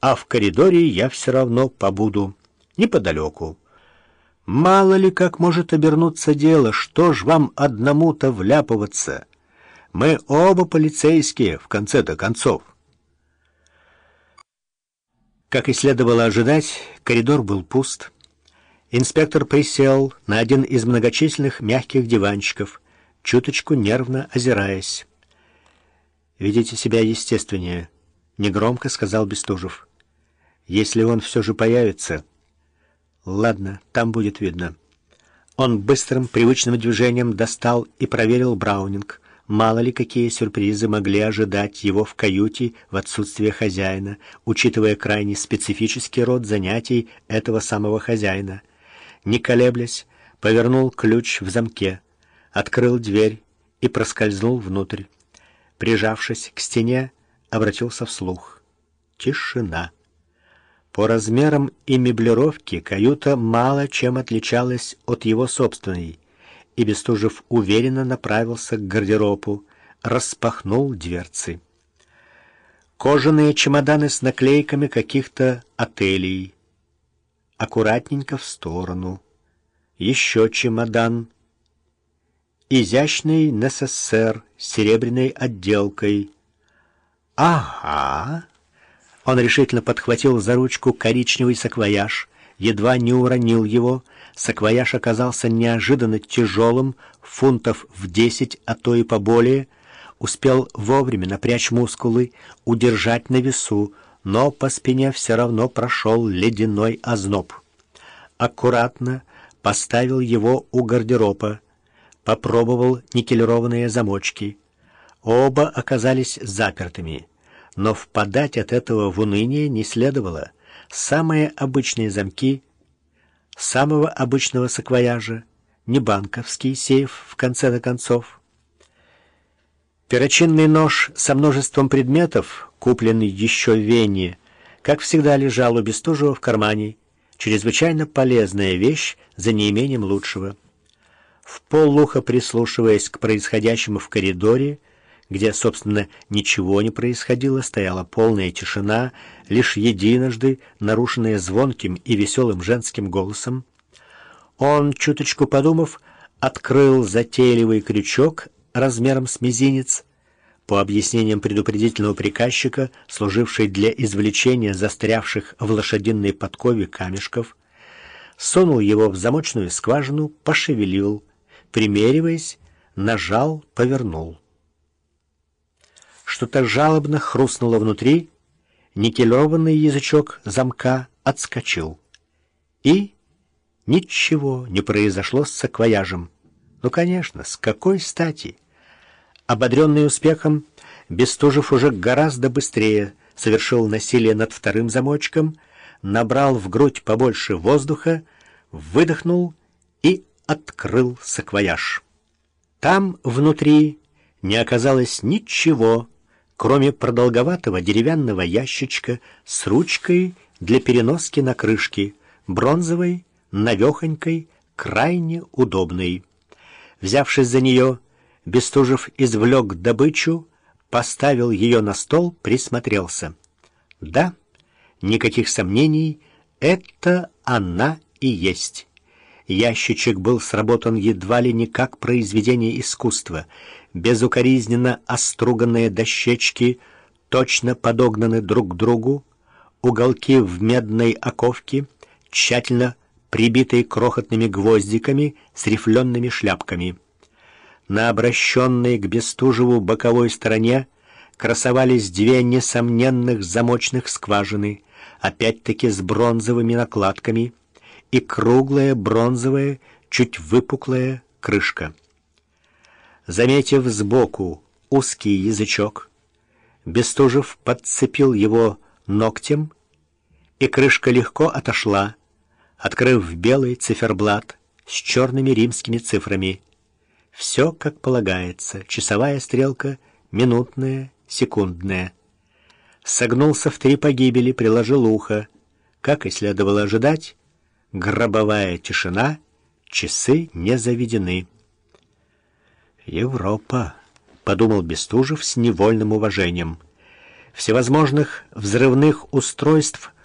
а в коридоре я все равно побуду, неподалеку. Мало ли как может обернуться дело, что ж вам одному-то вляпываться? Мы оба полицейские, в конце-то концов. Как и следовало ожидать, коридор был пуст. Инспектор присел на один из многочисленных мягких диванчиков, чуточку нервно озираясь. «Ведите себя естественнее», — негромко сказал Бестужев. «Если он все же появится...» «Ладно, там будет видно». Он быстрым, привычным движением достал и проверил Браунинг. Мало ли какие сюрпризы могли ожидать его в каюте в отсутствие хозяина, учитывая крайне специфический род занятий этого самого хозяина не колеблясь, повернул ключ в замке, открыл дверь и проскользнул внутрь. Прижавшись к стене, обратился вслух. Тишина. По размерам и меблировке каюта мало чем отличалась от его собственной, и Бестужев уверенно направился к гардеробу, распахнул дверцы. Кожаные чемоданы с наклейками каких-то отелей — аккуратненько в сторону. Еще чемодан. Изящный НССР с серебряной отделкой. «Ага!» Он решительно подхватил за ручку коричневый саквояж, едва не уронил его. Саквояж оказался неожиданно тяжелым, фунтов в десять, а то и поболее. Успел вовремя напрячь мускулы, удержать на весу, но по спине все равно прошел ледяной озноб. Аккуратно поставил его у гардероба, попробовал никелированные замочки. Оба оказались запертыми, но впадать от этого в уныние не следовало. Самые обычные замки, самого обычного саквояжа, не банковский сейф, в конце концов. Перочинный нож со множеством предметов купленный еще в Вене, как всегда лежал у Бестужева в кармане, чрезвычайно полезная вещь за неимением лучшего. В полухо прислушиваясь к происходящему в коридоре, где, собственно, ничего не происходило, стояла полная тишина, лишь единожды нарушенная звонким и веселым женским голосом, он, чуточку подумав, открыл затейливый крючок размером с мизинец, по объяснениям предупредительного приказчика, служившей для извлечения застрявших в лошадиной подкове камешков, сунул его в замочную скважину, пошевелил, примериваясь, нажал, повернул. Что-то жалобно хрустнуло внутри, никелированный язычок замка отскочил. И ничего не произошло с саквояжем. Ну, конечно, с какой стати? Ободренный успехом, Бестужев уже гораздо быстрее совершил насилие над вторым замочком, набрал в грудь побольше воздуха, выдохнул и открыл саквояж. Там внутри не оказалось ничего, кроме продолговатого деревянного ящичка с ручкой для переноски на крышке, бронзовой, навехонькой, крайне удобной. Взявшись за нее, Бестужев извлек добычу, поставил ее на стол, присмотрелся. Да, никаких сомнений, это она и есть. Ящичек был сработан едва ли не как произведение искусства. Безукоризненно оструганные дощечки точно подогнаны друг к другу, уголки в медной оковке, тщательно прибитые крохотными гвоздиками с рифлеными шляпками. На обращенной к Бестужеву боковой стороне красовались две несомненных замочных скважины, опять-таки с бронзовыми накладками, и круглая бронзовая, чуть выпуклая крышка. Заметив сбоку узкий язычок, Бестужев подцепил его ногтем, и крышка легко отошла, открыв белый циферблат с черными римскими цифрами — все как полагается. Часовая стрелка, минутная, секундная. Согнулся в три погибели, приложил ухо. Как и следовало ожидать, гробовая тишина, часы не заведены. «Европа», — подумал Бестужев с невольным уважением. всевозможных взрывных устройств